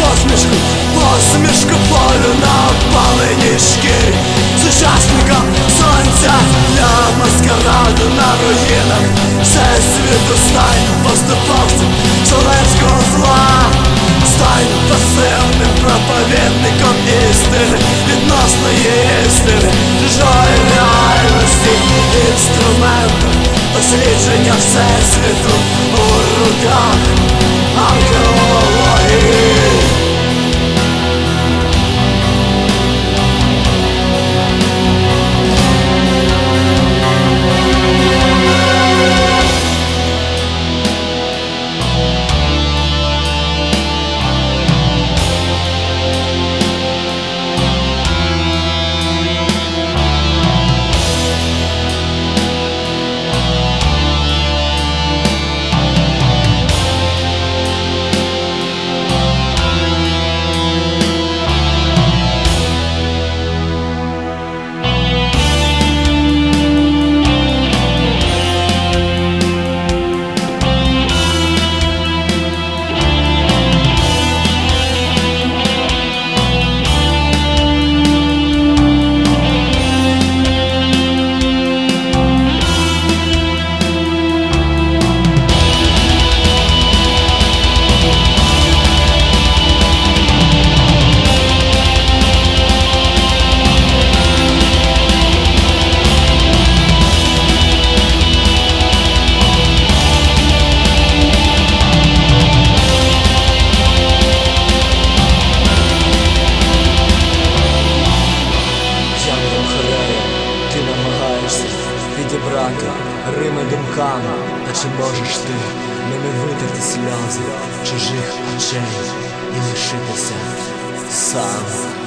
посмішку, посмішку полю на опаленій шкірі Сучасникам сонця для маскараду на руїнах. Все світу стань поступовцем Солецького зла. Стань пасивним проповідником істини Відносної істини. Чужої реальності Інструментом дослідження всесвіту підібрати рими думками, та чи можеш ти ними витерти сльози чужих очей і лишитися сам?